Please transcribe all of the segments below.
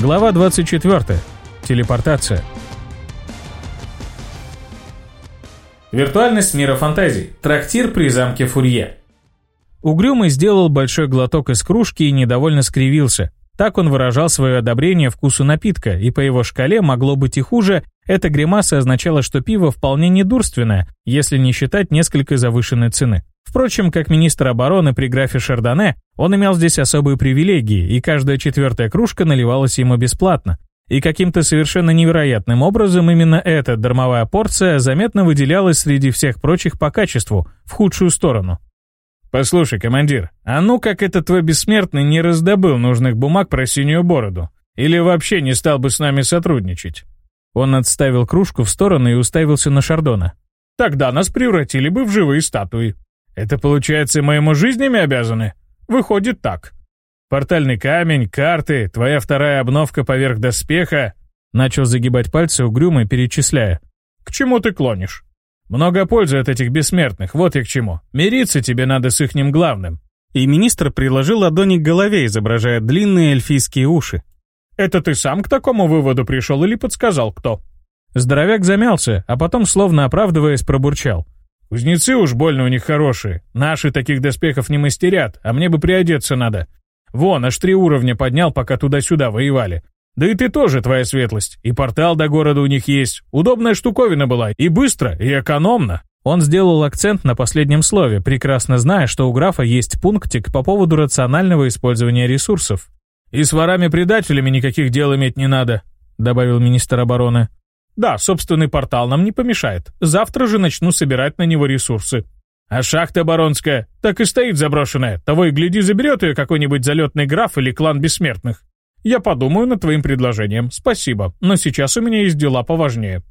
Глава 24. Телепортация. Виртуальность мира фантазий. Трактир при замке Фурье. Угрюмый сделал большой глоток из кружки и недовольно скривился. Так он выражал свое одобрение вкусу напитка, и по его шкале могло быть и хуже, эта гримаса означала, что пиво вполне недурственное, если не считать несколько завышенной цены. Впрочем, как министр обороны при графе Шардоне, он имел здесь особые привилегии, и каждая четвертая кружка наливалась ему бесплатно. И каким-то совершенно невероятным образом именно эта дармовая порция заметно выделялась среди всех прочих по качеству, в худшую сторону. «Послушай, командир, а ну как этот твой бессмертный не раздобыл нужных бумаг про синюю бороду? Или вообще не стал бы с нами сотрудничать?» Он отставил кружку в сторону и уставился на Шардона. «Тогда нас превратили бы в живые статуи. Это, получается, мы жизнями обязаны? Выходит так. Портальный камень, карты, твоя вторая обновка поверх доспеха...» Начал загибать пальцы угрюмо, перечисляя. «К чему ты клонишь?» «Много пользы от этих бессмертных, вот и к чему. Мириться тебе надо с ихним главным». И министр приложил ладони к голове, изображая длинные эльфийские уши. «Это ты сам к такому выводу пришел или подсказал кто?» Здоровяк замялся, а потом, словно оправдываясь, пробурчал. «Кузнецы уж больно у них хорошие. Наши таких доспехов не мастерят, а мне бы приодеться надо. Вон, аж три уровня поднял, пока туда-сюда воевали. Да и ты тоже, твоя светлость. И портал до города у них есть. Удобная штуковина была. И быстро, и экономно». Он сделал акцент на последнем слове, прекрасно зная, что у графа есть пунктик по поводу рационального использования ресурсов. «И с ворами-предателями никаких дел иметь не надо», добавил министр обороны. «Да, собственный портал нам не помешает. Завтра же начну собирать на него ресурсы». «А шахта Баронская так и стоит заброшенная. Того и гляди, заберет ее какой-нибудь залетный граф или клан бессмертных. Я подумаю над твоим предложением, спасибо, но сейчас у меня есть дела поважнее».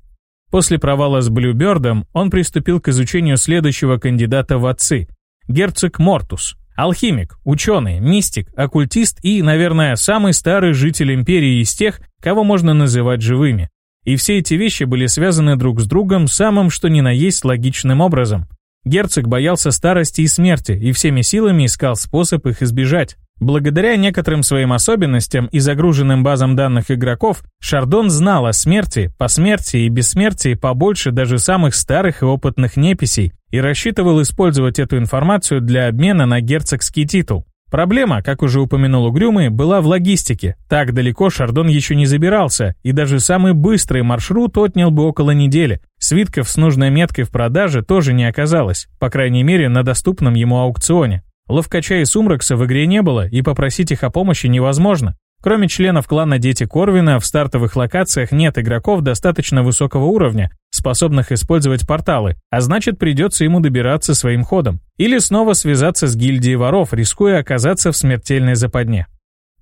После провала с Блюбердом он приступил к изучению следующего кандидата в отцы – герцог Мортус, Алхимик, ученый, мистик, оккультист и, наверное, самый старый житель империи из тех, кого можно называть живыми. И все эти вещи были связаны друг с другом самым что ни на есть логичным образом. Герцог боялся старости и смерти и всеми силами искал способ их избежать. Благодаря некоторым своим особенностям и загруженным базам данных игроков, Шардон знал о смерти, посмертии и бессмертии побольше даже самых старых и опытных неписей и рассчитывал использовать эту информацию для обмена на герцогский титул. Проблема, как уже упомянул Угрюмый, была в логистике. Так далеко Шардон еще не забирался, и даже самый быстрый маршрут отнял бы около недели. Свитков с нужной меткой в продаже тоже не оказалось, по крайней мере, на доступном ему аукционе. Ловкача и Сумракса в игре не было, и попросить их о помощи невозможно. Кроме членов клана Дети Корвина, в стартовых локациях нет игроков достаточно высокого уровня, способных использовать порталы, а значит придется ему добираться своим ходом. Или снова связаться с гильдией воров, рискуя оказаться в смертельной западне.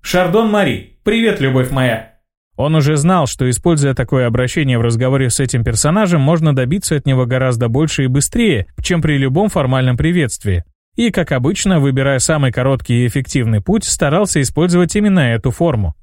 «Шардон Мари, привет, любовь моя!» Он уже знал, что, используя такое обращение в разговоре с этим персонажем, можно добиться от него гораздо больше и быстрее, чем при любом формальном приветствии и, как обычно, выбирая самый короткий и эффективный путь, старался использовать именно эту форму.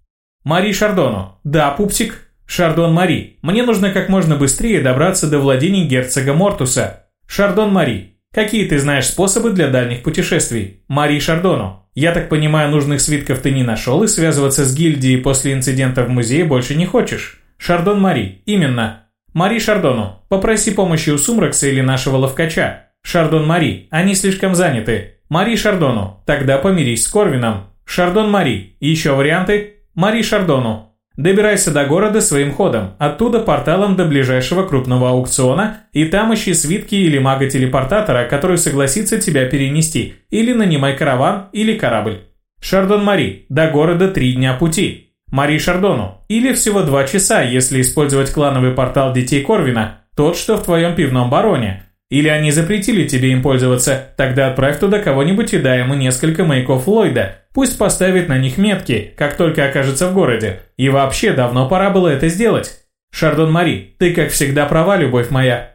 «Мари Шардону. Да, пупсик. Шардон Мари. Мне нужно как можно быстрее добраться до владений герцога Мортуса. Шардон Мари. Какие ты знаешь способы для дальних путешествий? Мари Шардону. Я так понимаю, нужных свитков ты не нашел и связываться с гильдией после инцидента в музее больше не хочешь. Шардон Мари. Именно. Мари Шардону. Попроси помощи у Сумракса или нашего ловкача. Шардон Мари, они слишком заняты. Мари Шардону, тогда помирись с Корвином. Шардон Мари, еще варианты? Мари Шардону. Добирайся до города своим ходом, оттуда порталом до ближайшего крупного аукциона, и там ищи свитки или мага-телепортатора, который согласится тебя перенести, или нанимай караван или корабль. Шардон Мари, до города три дня пути. Мари Шардону, или всего два часа, если использовать клановый портал детей Корвина, тот, что в твоем пивном бароне, или они запретили тебе им пользоваться, тогда отправь туда кого-нибудь и дай ему несколько маяков Ллойда. Пусть поставит на них метки, как только окажется в городе. И вообще, давно пора было это сделать. Шардон Мари, ты как всегда права, любовь моя.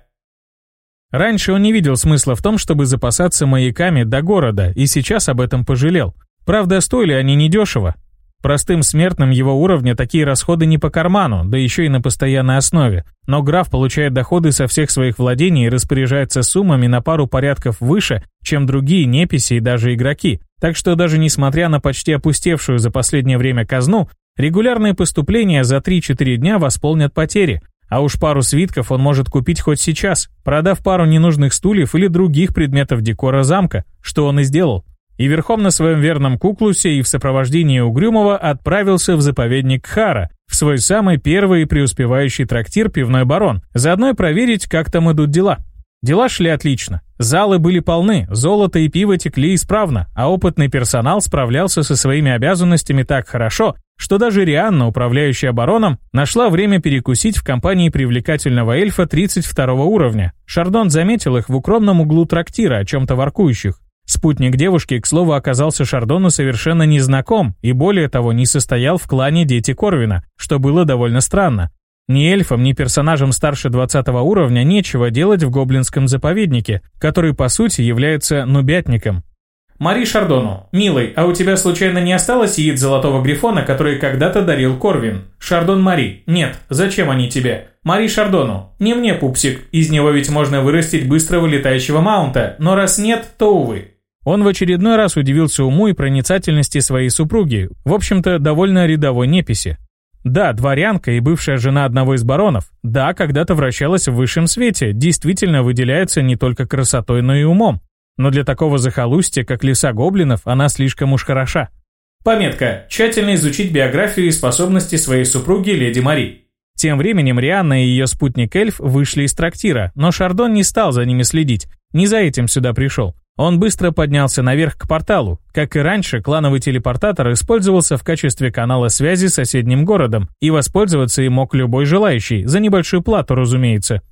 Раньше он не видел смысла в том, чтобы запасаться маяками до города, и сейчас об этом пожалел. Правда, стоили они недешево, Простым смертным его уровня такие расходы не по карману, да еще и на постоянной основе. Но граф получает доходы со всех своих владений и распоряжается суммами на пару порядков выше, чем другие неписи и даже игроки. Так что даже несмотря на почти опустевшую за последнее время казну, регулярные поступления за 3-4 дня восполнят потери. А уж пару свитков он может купить хоть сейчас, продав пару ненужных стульев или других предметов декора замка, что он и сделал и верхом на своем верном куклусе и в сопровождении Угрюмова отправился в заповедник Хара, в свой самый первый преуспевающий трактир «Пивной барон», заодно и проверить, как там идут дела. Дела шли отлично. Залы были полны, золото и пиво текли исправно, а опытный персонал справлялся со своими обязанностями так хорошо, что даже Рианна, управляющая бароном, нашла время перекусить в компании привлекательного эльфа 32 уровня. Шардон заметил их в укромном углу трактира, о чем-то воркующих. Спутник девушки, к слову, оказался Шардону совершенно незнаком и, более того, не состоял в клане Дети Корвина, что было довольно странно. Ни эльфам, ни персонажам старше 20 уровня нечего делать в гоблинском заповеднике, который, по сути, является нубятником. Мари Шардону. «Милый, а у тебя случайно не осталось яиц золотого грифона, который когда-то дарил Корвин?» Шардон Мари. «Нет, зачем они тебе?» Мари Шардону. «Не мне, пупсик, из него ведь можно вырастить быстро вылетающего маунта, но раз нет, то увы». Он в очередной раз удивился уму и проницательности своей супруги, в общем-то, довольно рядовой неписи. Да, дворянка и бывшая жена одного из баронов, да, когда-то вращалась в высшем свете, действительно выделяется не только красотой, но и умом. Но для такого захолустья, как леса гоблинов, она слишком уж хороша. Пометка. Тщательно изучить биографию и способности своей супруги леди Мари. Тем временем Рианна и ее спутник Эльф вышли из трактира, но Шардон не стал за ними следить, не за этим сюда пришел. Он быстро поднялся наверх к порталу. Как и раньше, клановый телепортатор использовался в качестве канала связи с соседним городом, и воспользоваться им мог любой желающий, за небольшую плату, разумеется.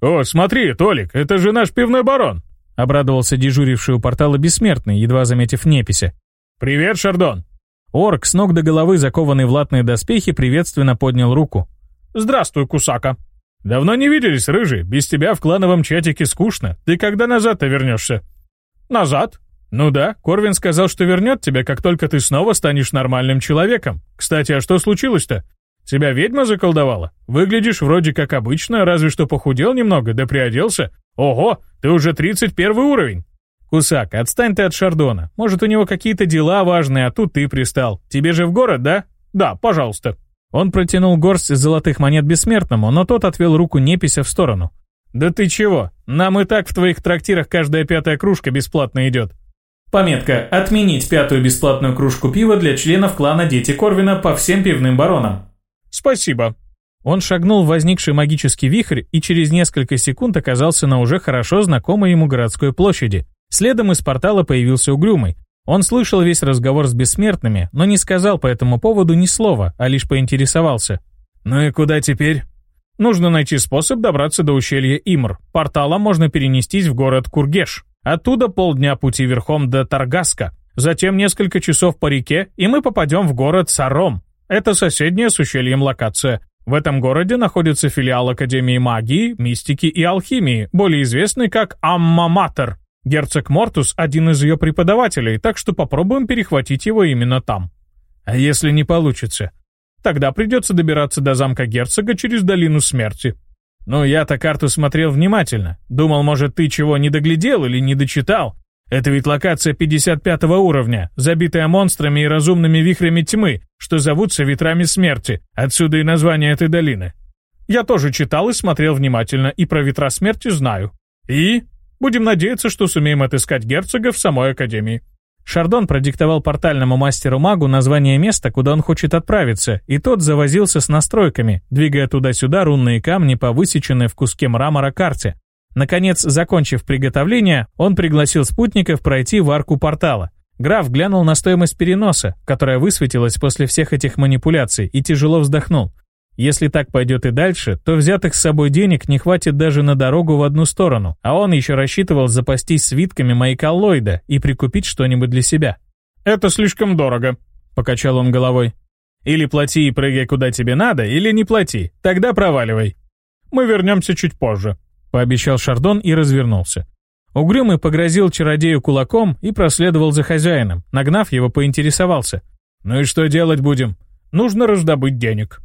«О, смотри, Толик, это же наш пивной барон!» — обрадовался дежуривший у портала бессмертный, едва заметив непися. «Привет, Шардон!» Орк, с ног до головы закованный в латные доспехи, приветственно поднял руку. «Здравствуй, Кусака!» «Давно не виделись, Рыжий, без тебя в клановом чатике скучно. Ты когда назад-то вернешься?» «Назад?» «Ну да, Корвин сказал, что вернет тебя, как только ты снова станешь нормальным человеком. Кстати, а что случилось-то? Тебя ведьма заколдовала? Выглядишь вроде как обычно, разве что похудел немного, да приоделся. Ого, ты уже 31 уровень!» «Кусак, отстань ты от Шардона. Может, у него какие-то дела важные, а тут ты пристал. Тебе же в город, да?» «Да, пожалуйста». Он протянул горсть золотых монет бессмертному, но тот отвел руку Непися в сторону. «Да ты чего? Нам и так в твоих трактирах каждая пятая кружка бесплатно идет». Пометка «Отменить пятую бесплатную кружку пива для членов клана Дети Корвина по всем пивным баронам». «Спасибо». Он шагнул в возникший магический вихрь и через несколько секунд оказался на уже хорошо знакомой ему городской площади. Следом из портала появился Угрюмый. Он слышал весь разговор с бессмертными, но не сказал по этому поводу ни слова, а лишь поинтересовался. «Ну и куда теперь?» Нужно найти способ добраться до ущелья Имр. Портала можно перенестись в город Кургеш. Оттуда полдня пути верхом до Таргаска. Затем несколько часов по реке, и мы попадем в город Саром. Это соседняя с ущельем локация. В этом городе находится филиал Академии магии, мистики и алхимии, более известный как Аммаматор. Герцог Мортус – один из ее преподавателей, так что попробуем перехватить его именно там. А если не получится? Тогда придется добираться до замка герцога через долину смерти. Но я-то карту смотрел внимательно. Думал, может, ты чего не доглядел или не дочитал. Это ведь локация 55 уровня, забитая монстрами и разумными вихрями тьмы, что зовутся ветрами смерти. Отсюда и название этой долины. Я тоже читал и смотрел внимательно, и про ветра смерти знаю. И будем надеяться, что сумеем отыскать герцога в самой академии. Шардон продиктовал портальному мастеру-магу название места, куда он хочет отправиться, и тот завозился с настройками, двигая туда-сюда рунные камни повысеченные в куске мрамора карте. Наконец, закончив приготовление, он пригласил спутников пройти в арку портала. Граф глянул на стоимость переноса, которая высветилась после всех этих манипуляций, и тяжело вздохнул. Если так пойдет и дальше, то взятых с собой денег не хватит даже на дорогу в одну сторону, а он еще рассчитывал запастись свитками Майкаллоида и прикупить что-нибудь для себя. «Это слишком дорого», — покачал он головой. «Или плати и прыгай куда тебе надо, или не плати, тогда проваливай». «Мы вернемся чуть позже», — пообещал Шардон и развернулся. Угрюмый погрозил чародею кулаком и проследовал за хозяином, нагнав его, поинтересовался. «Ну и что делать будем? Нужно раздобыть денег».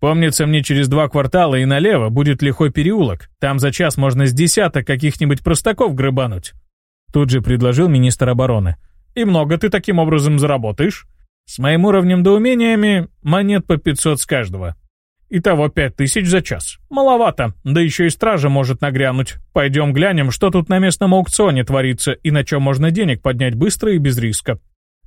Помнится мне, через два квартала и налево будет лихой переулок. Там за час можно с десяток каких-нибудь простаков грыбануть. Тут же предложил министр обороны. И много ты таким образом заработаешь? С моим уровнем доумениями монет по 500 с каждого. Итого 5000 за час. Маловато, да еще и стража может нагрянуть. Пойдем глянем, что тут на местном аукционе творится и на чем можно денег поднять быстро и без риска.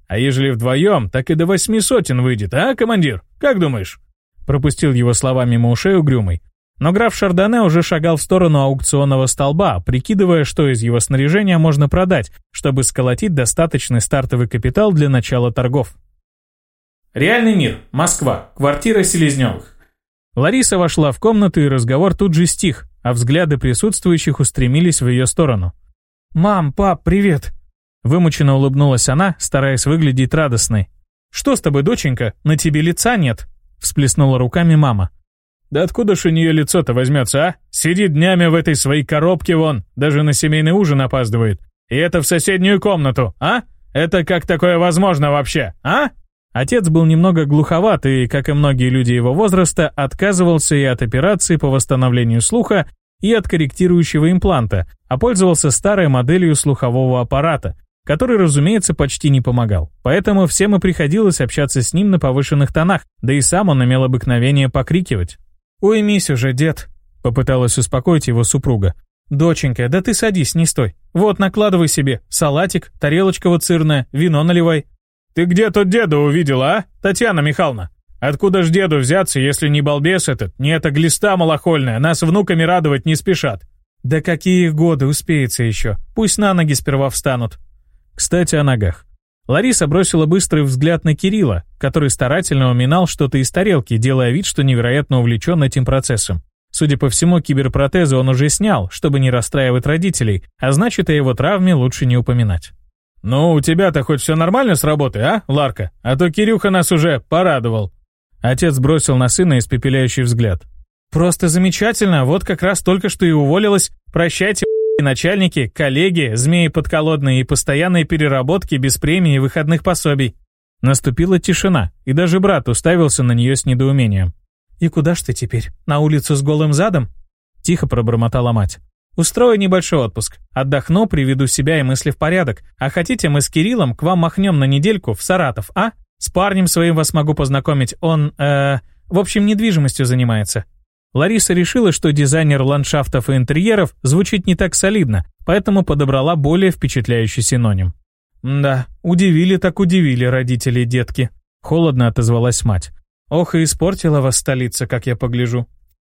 А ежели вдвоем, так и до восьми сотен выйдет, а, командир? Как думаешь? Пропустил его слова мимо ушей угрюмый. Но граф Шардоне уже шагал в сторону аукционного столба, прикидывая, что из его снаряжения можно продать, чтобы сколотить достаточный стартовый капитал для начала торгов. Реальный мир. Москва. Квартира Селезневых. Лариса вошла в комнату, и разговор тут же стих, а взгляды присутствующих устремились в ее сторону. «Мам, пап, привет!» Вымученно улыбнулась она, стараясь выглядеть радостной. «Что с тобой, доченька? На тебе лица нет!» всплеснула руками мама. «Да откуда ж у нее лицо-то возьмется, а? Сидит днями в этой своей коробке вон, даже на семейный ужин опаздывает. И это в соседнюю комнату, а? Это как такое возможно вообще, а?» Отец был немного глуховат и, как и многие люди его возраста, отказывался и от операции по восстановлению слуха, и от корректирующего импланта, а пользовался старой моделью слухового аппарата, который, разумеется, почти не помогал. Поэтому всем и приходилось общаться с ним на повышенных тонах, да и сам он имел обыкновение покрикивать. «Уймись уже, дед!» — попыталась успокоить его супруга. «Доченька, да ты садись, не стой. Вот, накладывай себе. Салатик, тарелочка вот сырная, вино наливай». «Ты где тот деда увидела, а, Татьяна Михайловна? Откуда ж деду взяться, если не балбес этот, не эта глиста малохольная, нас внуками радовать не спешат?» «Да какие годы успеется еще. Пусть на ноги сперва встанут», кстати, о ногах. Лариса бросила быстрый взгляд на Кирилла, который старательно уминал что-то из тарелки, делая вид, что невероятно увлечен этим процессом. Судя по всему, киберпротезы он уже снял, чтобы не расстраивать родителей, а значит, о его травме лучше не упоминать. «Ну, у тебя-то хоть все нормально с работы, а, Ларка? А то Кирюха нас уже порадовал». Отец бросил на сына испепеляющий взгляд. «Просто замечательно, вот как раз только что и уволилась. Прощайте, начальники, коллеги, змеи подколодные и постоянные переработки без премии и выходных пособий. Наступила тишина, и даже брат уставился на нее с недоумением. «И куда ж ты теперь? На улицу с голым задом?» Тихо пробормотала мать. «Устрою небольшой отпуск. Отдохну, приведу себя и мысли в порядок. А хотите, мы с Кириллом к вам махнем на недельку в Саратов, а? С парнем своим вас могу познакомить. Он, э, в общем, недвижимостью занимается. Лариса решила, что дизайнер ландшафтов и интерьеров звучит не так солидно, поэтому подобрала более впечатляющий синоним. «Да, удивили так удивили родители и детки», — холодно отозвалась мать. «Ох, и испортила вас столица, как я погляжу».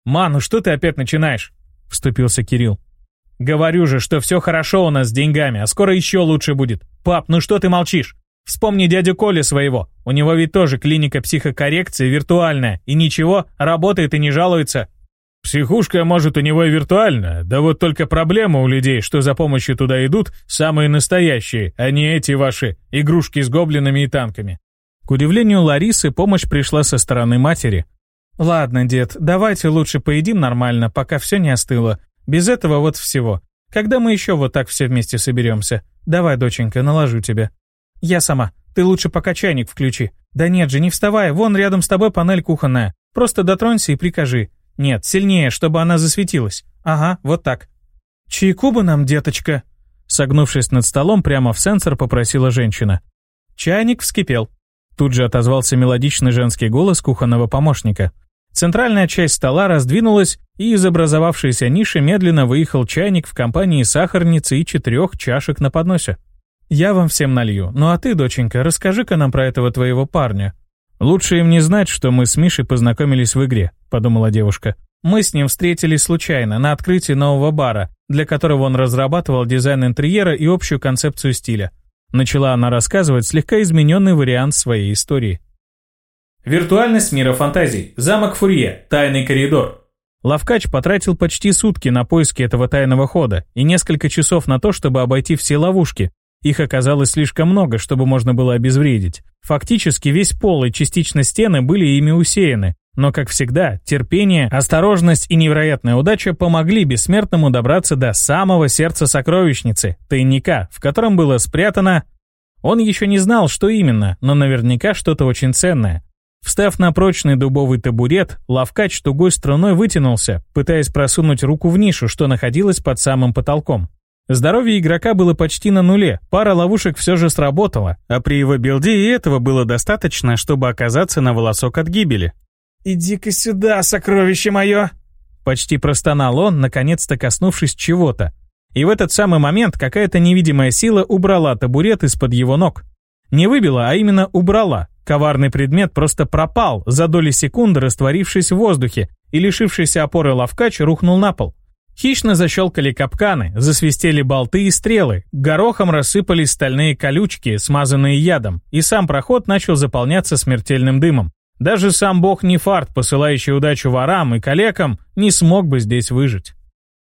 «Ма, ну что ты опять начинаешь?» — вступился Кирилл. «Говорю же, что все хорошо у нас с деньгами, а скоро еще лучше будет. Пап, ну что ты молчишь?» Вспомни дядю Коля своего, у него ведь тоже клиника психокоррекции виртуальная, и ничего, работает и не жалуется. Психушка, может, у него и виртуальная, да вот только проблема у людей, что за помощью туда идут, самые настоящие, а не эти ваши игрушки с гоблинами и танками. К удивлению Ларисы, помощь пришла со стороны матери. «Ладно, дед, давайте лучше поедим нормально, пока все не остыло. Без этого вот всего. Когда мы еще вот так все вместе соберемся? Давай, доченька, наложу тебя». «Я сама. Ты лучше пока чайник включи». «Да нет же, не вставай, вон рядом с тобой панель кухонная. Просто дотронься и прикажи». «Нет, сильнее, чтобы она засветилась». «Ага, вот так». «Чайку бы нам, деточка», Согнувшись над столом, прямо в сенсор попросила женщина. «Чайник вскипел». Тут же отозвался мелодичный женский голос кухонного помощника. Центральная часть стола раздвинулась, и из образовавшейся ниши медленно выехал чайник в компании сахарницы и четырех чашек на подносе. Я вам всем налью. Ну а ты, доченька, расскажи-ка нам про этого твоего парня». «Лучше им не знать, что мы с Мишей познакомились в игре», — подумала девушка. «Мы с ним встретились случайно, на открытии нового бара, для которого он разрабатывал дизайн интерьера и общую концепцию стиля». Начала она рассказывать слегка измененный вариант своей истории. Виртуальность мира фантазий. Замок Фурье. Тайный коридор. Лавкач потратил почти сутки на поиски этого тайного хода и несколько часов на то, чтобы обойти все ловушки, их оказалось слишком много, чтобы можно было обезвредить. Фактически весь пол и частично стены были ими усеяны, но, как всегда, терпение, осторожность и невероятная удача помогли бессмертному добраться до самого сердца сокровищницы, тайника, в котором было спрятано... Он еще не знал, что именно, но наверняка что-то очень ценное. Встав на прочный дубовый табурет, лавкач тугой струной вытянулся, пытаясь просунуть руку в нишу, что находилась под самым потолком. Здоровье игрока было почти на нуле, пара ловушек все же сработала, а при его билде и этого было достаточно, чтобы оказаться на волосок от гибели. «Иди-ка сюда, сокровище мое!» Почти простонал он, наконец-то коснувшись чего-то. И в этот самый момент какая-то невидимая сила убрала табурет из-под его ног. Не выбила, а именно убрала. Коварный предмет просто пропал, за доли секунды растворившись в воздухе, и лишившийся опоры ловкач рухнул на пол. Хищно защелкали капканы, засвистели болты и стрелы, горохом рассыпались стальные колючки, смазанные ядом, и сам проход начал заполняться смертельным дымом. Даже сам бог Нефарт, посылающий удачу ворам и калекам, не смог бы здесь выжить.